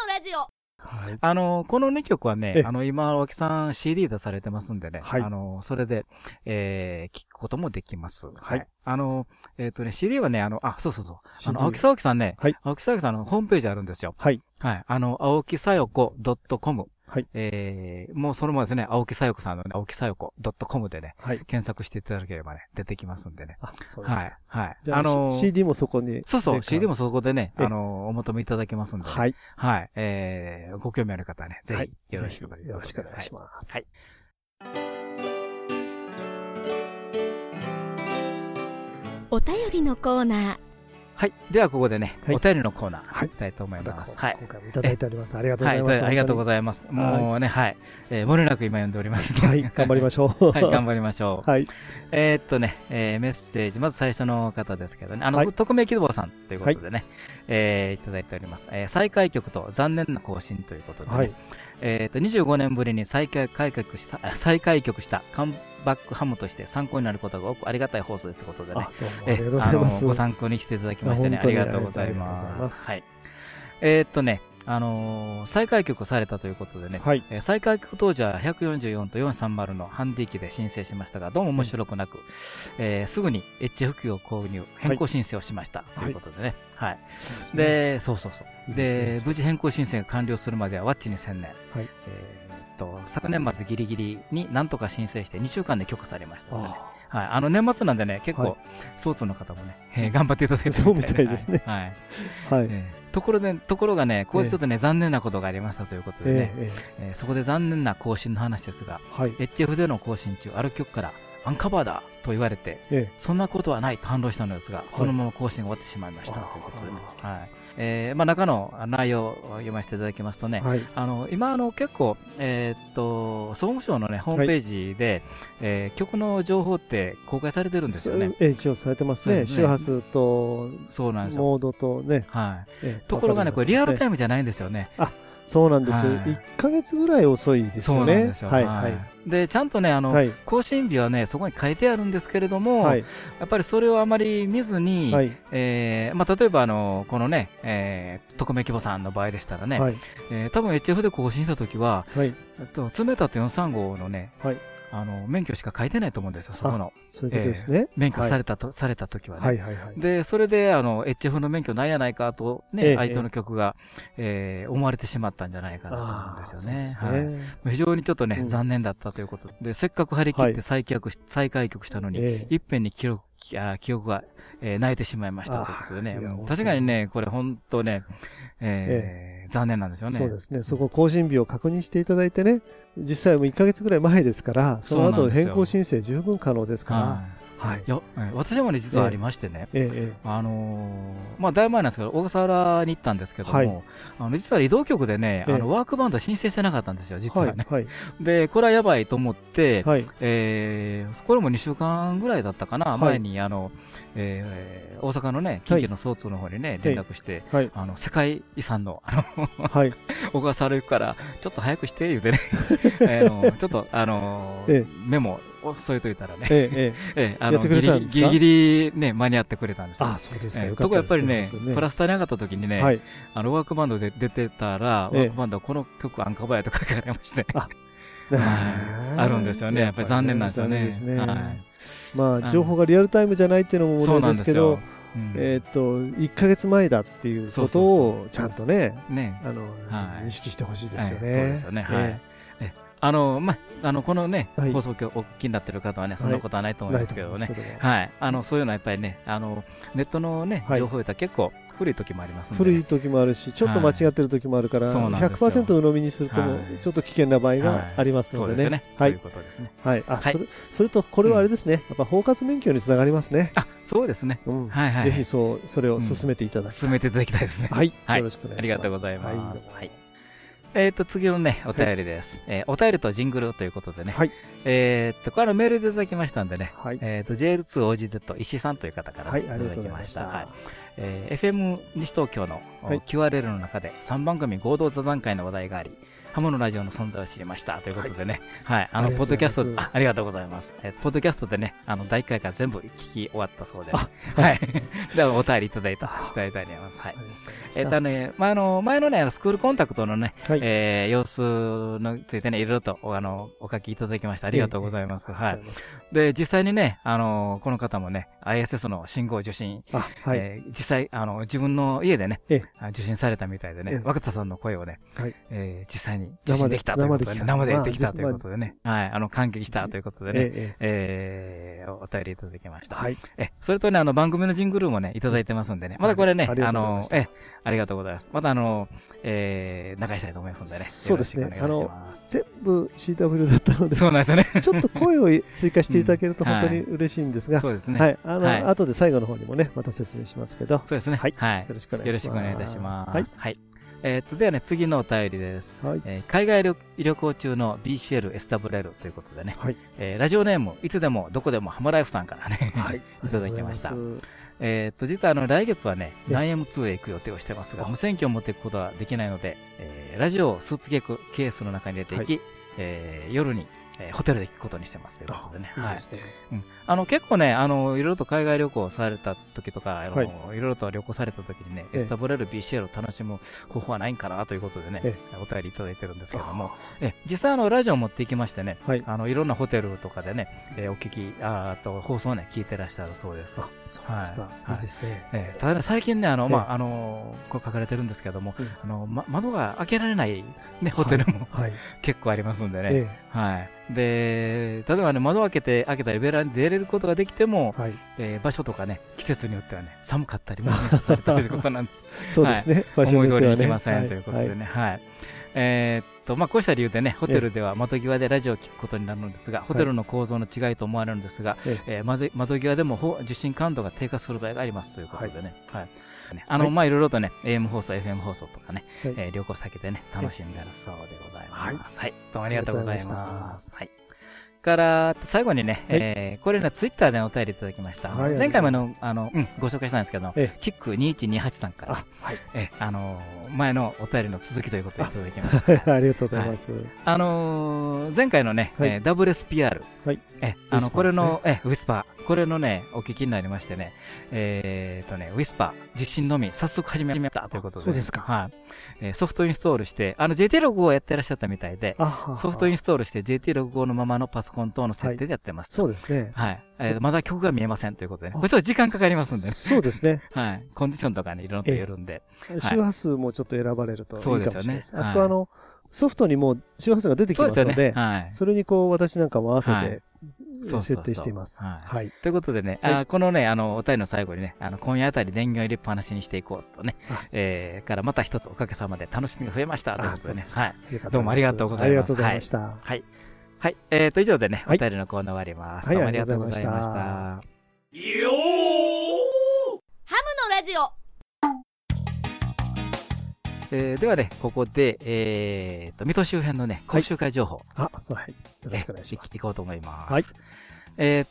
のラジオはい。あの、この2曲はねええ、あの、今、青木さん CD 出されてますんでね、はいあの、それで、えー、聞くこともできます。はい。あの、えっ、とね、CD はね、あの、あ、そうそうそう。あの、青木さおきさんね、はい青木さおきさんのホームページあるんですよ。はい。はい。あの、青木さよこ .com。はい。えー、もうそのままですね、青木さよこさんのね、青木さよこ .com でね、はい。検索していただければね、出てきますんでね。あ、そうですか。はい。はい。じゃあ、の CD もそこに。そうそう、CD もそそこでね、ええあの、お求めいただけますんで、ね。。はいい。はい。えー、ご興味ある方はね、ぜはいひ、よろしくぜひよろしくお願いします。はい。お便りのコーナーはい。では、ここでね、はいお便りのコーナー、はい行きたいと思います。はい。今回もいただいております。ありがとうごはい、ざいます。ありがとうごいざいます。はいもうね、はい。えー、もれなく今読んでおりますので。はい。頑張りましょう。はい、頑張りましょう。はい。えーっとね、えーメッセージ、まず最初の方ですけどね、あの、はい匿名希望さんということでね、えーいただいております。えー再開局と残念な更新ということで。えーっと、25年ぶりに再開開局した、あ再開局したバックハムとして参考になることが多くありがたい放送ですということでねえりがとうございます。あのご参考にしていただきましてね、ありがとうございま。ますすはい。えーっとね、あのー再開局されたということでね、はい。えー再開局当時は144と430のハンディ機で申請しましたが、どうも面白くなく、えーすぐに HF 機を購入、変更申請をしました。ということでね。はい。で、そうそうそう。でね無事変更申請が完了するまではワッチに専念。はいえーっと、昨年末ギリギリになんとか申請して2週間で許可されましたのでね。あはい。あの、年末なんでね、結構、はい総通の方もね、えー頑張っていただいてるそうみたいですねはい。はい。えーところで、ところがね、こうちょっとね、残念なことがありましたということでね、ええええーそこで残念な更新の話ですが、えはい。HF での更新中、ある曲からアンカバーだと言われて、えそんなことはないと反論したのですが、そのまま更新が終わってしまいましたということでね。はい。えーまあ中の内容を読ませていただきますとね、えはい。あの、今、あの、結構、えーっと、総務省のね、ホームページで、えー曲の情報って公開されてるんですよね。ええ一応されてますね。ね周波数と、そうなんですよ。モードとね。はい。ええところがね、これリアルタイイムじゃないんですよね。そうなんですよ。はい1ヶ月ぐらい遅いですよね。よ。はい。はい。で、ちゃんとね、あの、はい。更新日はね、そこに書いてあるんですけれども、はい。やっぱりそれをあまり見ずに、はい。えーまあ、例えばあの、このね、えー、匿名希望さんの場合でしたらね、はい。えー多分 HF で更新したときは、はい。えっと、詰めたと435のね、はいあの、免許しか書いてないと思うんですよ、そこの。そういうことですね。免許されれたと、されたときはね。はい。はい。はい。で、それで、あの、HF の免許ないやないかと、ね、ええ相手の曲が、えー思われてしまったんじゃないかなと思うんですよね。はい。非常にちょっとね、うん残念だったということで、せっかく張り切ってはい再再開局したのに、ええいっぺんに記録、あ記憶が、えー泣いてしまいましたあということでね。確かにね、これ本当ね、えー残念なんですよね。そうですね。そこ更新日を確認していただいてね、実際もう1ヶ月ぐらい前ですから、その後変更申請十分可能ですはから、はいい。い。や、えー私もね、実はありましてね、ええ、えあのーまあ、だいぶ前なんですけど、小笠原に行ったんですけども、はいあの、実は移動局でね、ええあの、ワークバンド申請してなかったんですよ、え。実はね。はい。で、これはやばいと思って、はい。えーこれも2週間ぐらいだったかな、はい前に、あの、えー大阪のね、近畿の総通の方にね、連絡して、はい。あの、世界遺産の、あの、はい。小笠原行くから、ちょっと早くして、言うてね、あの、ちょっと、あの、えメモを添えといたらね、ええ、ええ。ええ、あの、ギリギリギリね、間に合ってくれたんですよ。あ、そうですか。ええとこやっぱりねプラスターに上がった時にね、はい。あの、ワークバンドで出てたら、ええワークバンドはこの曲アンカバヤと書かれまして、あ はいあるんですよね。やっぱり残念なんですよね。残念ですねはいまあ、情報がリアルタイムじゃないっていうのもそう問題でけどなんですすよ、。うんえーっと、1ヶ月前だっていうことをちゃんとね、ね。あの、はい認識してほしいですよね。はいそうですよね。はいえ。えあの、ま、あの、このね、はい放送局お聞きになってる方はね、そんなことはないとえ思うんですけどねないはい。あの、そういうのはやっぱりね、あの、ネットのね、はい情報言ったら結構古い時もありますね。古い時もあるし、ちょっと間違ってる時もあるから、そうなんですよ100%鵜呑みにするとちょっと危険な場合がありますのでね。はいという。ことですね。はい。あ、はいそれ、それと、これはあれですね。やっぱ包括免許につながりますね。あ、そうですね。うん。はいはいぜひそう、それを進めていただきたい。進めていただきたいですね。はい。はいよろしくお願いします。ありがとうございます。ははい。えっと、次のね、お便りです。えーお便りとジングルということでね。はい。えっと、これはメールでいただきましたんでね。はい。えっと、JL2OGZ 石井さんという方からはい、いただきまし。たた。はい。えー FM 西東京の QRL の中で3番組合同座談会の話題があり、ハムのラジオの存在を知りました。ということでね。はい。あの、ありがとうございポッドキャストあ、ありがとうございます。えーポッドキャストでね、あの、第1回から全部聞き終わったそうでね。あはい。では、お便りいただいた、いただいてあります。はい。えっとね、まあ、あの、前のね、スクールコンタクトのね、はい。えー様子のついてね、いろいろと、おあの、お書きいただきましてありがとうございます。はい。で、実際にね、あの、この方もね、ISS の信号受信、あ、はい。えー実際、あの、自分の家でね受信されたみたいでええね、若田さんの声をね、はいえー実際に受信できたということでね、生で生でできたまあということでね、はい、あの、感激したということでね、ええええーお便りいただきました。はい。え、それとね、あの、番組のジングルもね、いただいてますんでね。またこれね、あのえ、ありがとうございます。またあの、えー、流したいと思いますんでね。そうですねよろしくお願いします。全部 CW だったので、そうなんですよね。ちょっと声を追加していただけるとうん本当に嬉しいんですが、そうですね。はい。あの、はい後で最後の方にもね、また説明しますけど、よそうですね。はいはい。ろしくお願いよろします。しくお願いいたします。はい。はい。えーっと、ではね、次のお便りです。はい。えー海外旅旅行中の BCL エスタブレルということでね。はい。えーラジオネーム、いつでもどこでもハムライフさんからね。はい。いただきましたえーっと、実はあの、来月はね、え 9M2 へ行く予定をしてますが、あ無線機を持っていくことはできないので、えーラジオをスーツケースの中に入れていき、えー夜に、えーホテルで行くことにしてますということでね。はいいいで。すね。うんあの、結構ね、あの、いろいろと海外旅行された時とか、あの、はいい、ろいろと旅行された時にね、ええエスタブレル BCL を楽しむ方法はないんかなということでね、えお便りいただいてるんですけども、え実際あの、ラジオを持って行きましてね、はい。あの、いろんなホテルとかでね、えーお聞き、あと放送ね、聞いてらっしゃるそうです。はい。い。いですね。えーただね、最近ね、あの、ええ。まあ、あの、これ書かれてるんですけども、うん。あの、ま、窓が開けられないね、ホテルも、はい。結構ありますんでね、えはい。で、例えばね、窓を開けて、開けたりベランダに出れることができても、え場所とかね、季節によってはね、寒かったり、ムシムシされたりということなんで、そうですね。場所思い。通りにによってはね。行きません、ということでね、はい。えーっと、まあ、こうした理由でね、ホテルでは窓際でラジオを聞くことになるのですが、ホテルの構造の違いと思われるんですが、ええー窓窓際でもほ受信感度が低下する場合がありますということでね、はい。ねあの、はいまあ、いろいろとね、AM 放送、FM 放送とかね、はいえー旅行先でね、楽しんでるそうでございはいます。はい。どうもありがとうござい。ますはい。から、最後にね、はい。えーこれね、ツイッターでお便りいただきました。はい。前回もあの、あの、うん、ご紹介したんですけど、えキック2128さんからはい。えーあのー前のお便りの続きということでいただきました。ありがとうございます。あのー前回のね、はい。えー WSPR、はい。え、あの、ね。これの、え、ウィスパー、これのね、お聞きになりましてね、えーとね、ウィスパー、実信のみ、早速始めた。ということで、そうですか。はい。えーソフトインストールして、あの、JT65 をやってらっしゃったみたいで、ソフトインストールして JT65 のままのパソコン等の設定でやってますと。そうですね。はい。えーまだ曲が見えませんということでね。あこれちょっと時間かかりますんでね。そうですね。はい。コンディションとかね、いろいろと言えるんで。周波数もちょっと選ばれるといいかもしれないです。そうですよねあそこあの、ソフトにもう周波数が出てきますのでね。、はい。それにこう私なんかも合わせはいてそう設定しています。はいはい。ということでね、はいあーこのね、あの、お便りの最後にね、あの、今夜あたり電源を入れっぱなしにしていこうとねあ、えー、からまた一つおかげさまで楽しみが増えましたということでね、はい。どうもありがとうございますありがとうございました。はい。はい。えーと、以上でね、はいお便りのコーナー終わります。はいどうもありがとうございましありがとうございた。ハムのラジオえーではね、ここで、えーと、水戸周辺のね、講習会情報、あ、そう、はい。よろしくお願いしますえーい。こうと思います。はいえーっ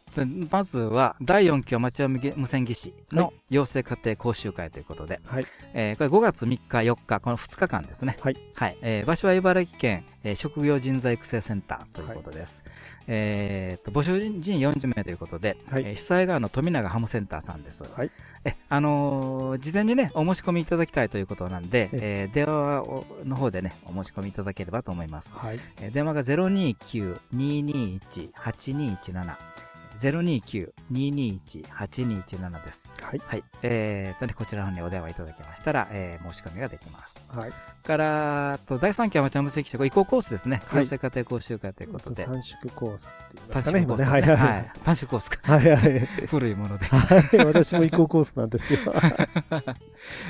と、まずは、第4期アマチュア無線技師の養成家庭講習会ということで、はい。えーこれ5月3日、4日、この2日間ですね。はい。はい。えー場所は茨城県、えー職業人材育成センターということです。えーっと、募集人40名ということで、はいえー主催側の富永ハムセンターさんです。はい。え、あのー事前にね、お申し込みいただきたいということなんで、えー電話をの方でね、お申し込みいただければと思います。はい。えー電話が029-221-8217。029-221-8217です。はい。はい。えーとね、こちらの方にお電話いただきましたら、えー申し込みができます。はい。から、と第3期アマチュア無線機移行コースですね。はい養成家庭講習会ということで。短縮コースって言いま短すかね、今ね。縮コースですね。はいははいい。短縮コースか。はいはい。古いもので。はい。私も移行コースなんですよ。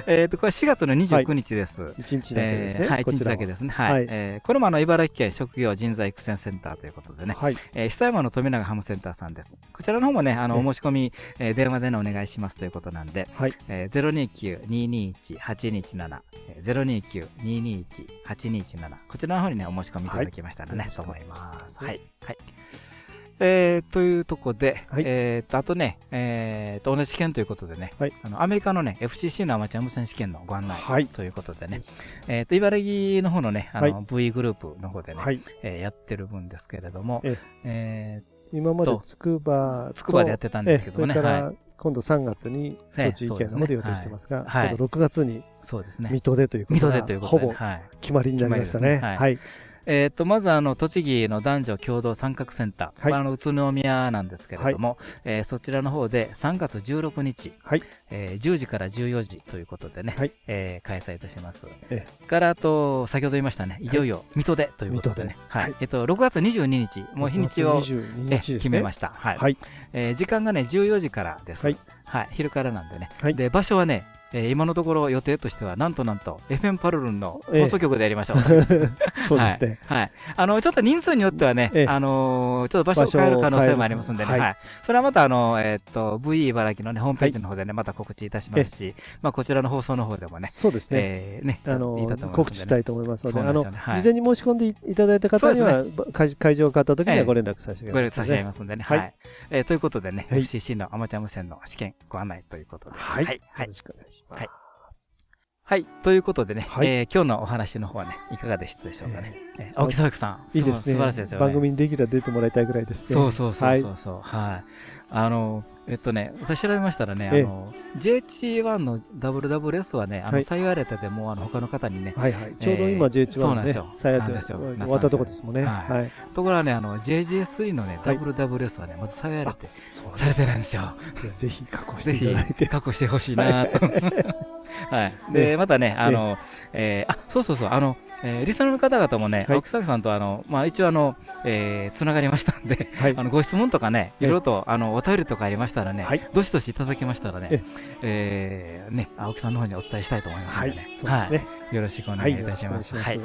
えっと、これ4月の29日です。一日だけですね。えーはい、1こちらは日だけですね。はい。はいえーこれもあの、茨城県職業人材育成センターということでね。はい。えー、久山の富永ハムセンターさんです。こちらの方もね、あの、えお申し込み、えー電話でのお願いしますということなんで、はい。えー、029-221-8217、えー、029-221-8217、こちらの方にね、お申し込みいただきましたらね、はい。と思います。はい。はい。えー、というとこで、はい。えーと、あとね、えーと、同じ試験ということでね、はい。あの、アメリカのね、FCC のアマチュア無線試験のご案内はい。ということでね、えーと、茨城の方のね、あの、はい。V グループの方でね、はい。えーやってる分ですけれども、ええ。今までとつくばと、つくばでやってたんですけどもねはら、今度3月に、ええ栃木県の方で予定してますが、はい今度6月にーそうですね。水戸でということでということで、ほぼはい。決まりになりましたね。はい。えっ、と、まずあの、栃木の男女共同参画センター。はいあの、宇都宮なんですけれども、えーそちらの方で3月16日、はいえー10時から14時ということでね、はいえー開催いたします。えから、あと、先ほど言いましたね、いよいよ水戸でということでね、はい。はいえっ、と、6月22日、もう日にちを、22え日ですね。決めました。はい。はい。えー時間がね、14時からです。はい。はい。昼からなんでね。はいで、場所はね、えー今のところ予定としては、なんとなんと、FM パルルンのええ放送局でやりましょう。そうですね。はい。はい。あの、ちょっと人数によってはね、ええあのーちょっと場所を変える可能性もありますんでね。場所を変えるはい。それはまた、あの、えーっと、VE 茨城のね、ホームページの方でね、また告知いたしますし、まあ、こちらの放送の方でもね、そうですね。えーね、あのいいかと思いますんでね告知したいと思いますので、そうあのはい事前に申し込んでいただいた方には、会会場を買った時にええはご連絡させてください、ご連絡させていますんでね。は。はいいえーということでね、はい FCC のアマチュア無線の試験ご案内ということです。はい。はい。はいよろしくお願いします。はいはい。ということでね、はいえー今日のお話の方はね、いかがでしたでしょうかね。えー青木沢さん、いいですね。素晴らしいですよね。番組にレギュラー出てもらいたいぐらいですね。そうそうそうはいそうそう。はい。あの、えっとね、私調べましたらね、あええの、JH1 の WWS はね、あの、はい採用れてても、あの、他の方にね、はいはい。ちょうど今えー J1 そうなんですよ、のねさやてなんですよ終わったとこですもんね。はいはい。ところがね、あの、JGS3 のね、はい WWS はね、まず採用れて、されてないんですよ。ぜひ確保していただいて。確保してほしいなと。はい。で、またね、あの、えーあ、そうそうそう、あの、えーリスナーの方々もね、はい青木崎さんとあの、まあ一応あの、えーつながりましたんで、はいあ。の、ご質問とかね、ええいろいろと、あの、お便りとかありましたらね、はいどしどしいただけましたらねえ、えーね、青木さんの方にお伝えしたいと思いますのはいでね。。そうですね。はい。よろしくおはい。願いいたします。はい。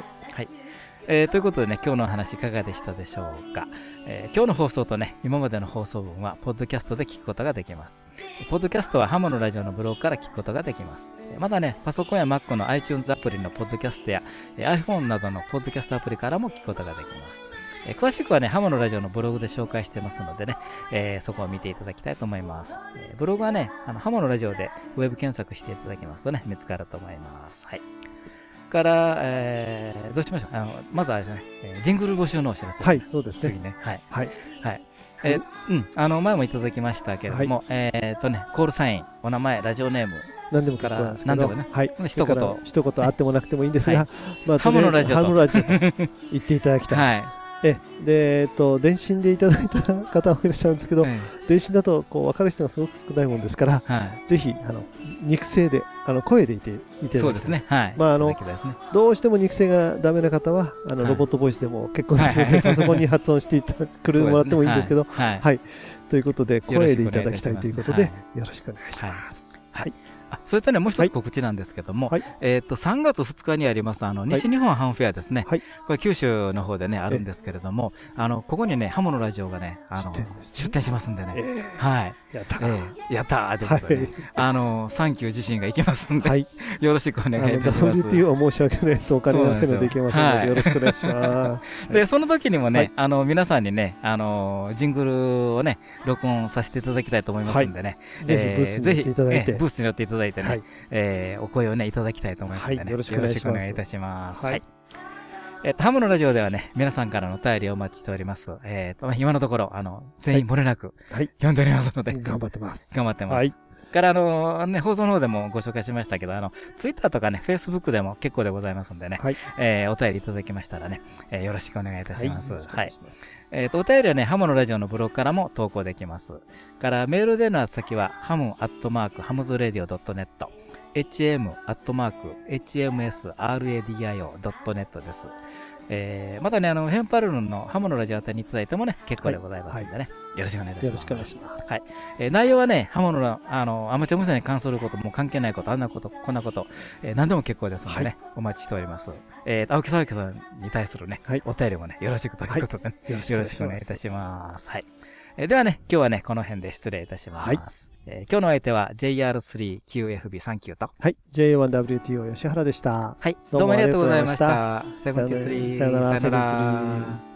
えーということでね、今日のお話いかがでしたでしょうか。えー今日の放送とね、今までの放送分は、ポッドキャストで聞くことができます。ポッドキャストはハモのラジオのブログから聞くことができます。まだね、パソコンや Mac の iTunes アプリのポッドキャストや、iPhone などのポッドキャストアプリからも聞くことができます。え詳しくはね、ハモのラジオのブログで紹介してますのでね、えーそこを見ていただきたいと思います。えーブログはね、ハモのラジオでウェブ検索していただきますとね、見つかると思います。はい。から、えーどうしましょう？あの、まずあれですね、えージングル募集のお知らせ。はい、そうですね。次ね。はい。はい。はい。えーうん、あの、前もいただきましたけれども、えーっとね、コールサイン、お名前、ラジオネーム、何でも結構なんですけど、何でもねはい。一言一言あってもなくてもいいんですはが、まあ、ハモのラジオとハモのラジオと言っていただきたい。はい。え、で、えっと、電信でいただいた方もいらっしゃるんですけど、え電信だと、こう、分かる人がすごく少ないもんですから、ーはい。ぜひ、あの、肉声で、あの、声でいて、いていただきたいそうです。ね。はい。まああのねどうしても肉声がダメな方は、あの、はいロボットボイスでも結構ですので、はいパソコンに発音していただくれもらってもいいんですけど、はい。はいはい。ということで、声でいただきたいということで、いよろしくお願いします。はい。あ、それとね、もう一つ告知なんですけども、はいえっ、と、3月2日にあります、あの、西日本ハンフェアですね。はいこれ九州の方でね、あるんですけれども、あの、ここにね、ハモのラジオがね、あの、出店しますんでね。えはい。ーやったええやったーということで、ねあの、サンキュー自身が行きますんで、はい。よろしくお願いいたします。WTO は申し訳ないです。お金がなくてできませんので、よよろしくお願いします。で、その時にもね、はいあの、皆さんにね、あの、ジングルをね、録音させていただきたいと思いますんでね。ぜひブースに寄っていただいてブースに寄っていただいてね、はい。えーお声をね、いただきたいと思いますんでね。はいよろしくお願いしますよろしくお願いいたします。はいはい。えっと、ハムのラジオではね、皆さんからのお便りをお待ちしております。えっと、今のところ、あの、全員漏れなく、はい。読んでおりますので、頑張ってます。頑張ってます。はい。から、あの、ね、放送の方でもご紹介しましたけど、あの、ツイッターとかね、フェイスブックでも結構でございますんでね、はい。えーお便りいただきましたらね、えーよろしくお願いいたします。はい願い。えっ、と、お便りはね、ハムのラジオのブログからも投稿できます。から、メールでの先は、ハムアットマーク、ハムズラディオ .net、hm アットマーク、hmsradio.net です。えー、またね、あの、ヘンパルルンのハムのラジオ宛てにいただいてもね、結構でございますんでね、よろしくお願いします。よろしくお願いします。はい。えー内容はね、ハモの、あの、アマチュア無線に関すること、もう関係ないこと、あんなこと、こんなこと、えー何でも結構ですのでね、はいお待ちしております。えー、青木沢木さんに対するね、はいお便りもね、よろしくということで、ねよろしくお願いいた。します。はい。えーではね、今日はね、この辺で失礼いたします。はいえー今日の相手は JR3QFB39 と、はい。J1WTO 吉原でした。はい。どうもありがとうございましあた。セブンティスリー。さよならさよならー。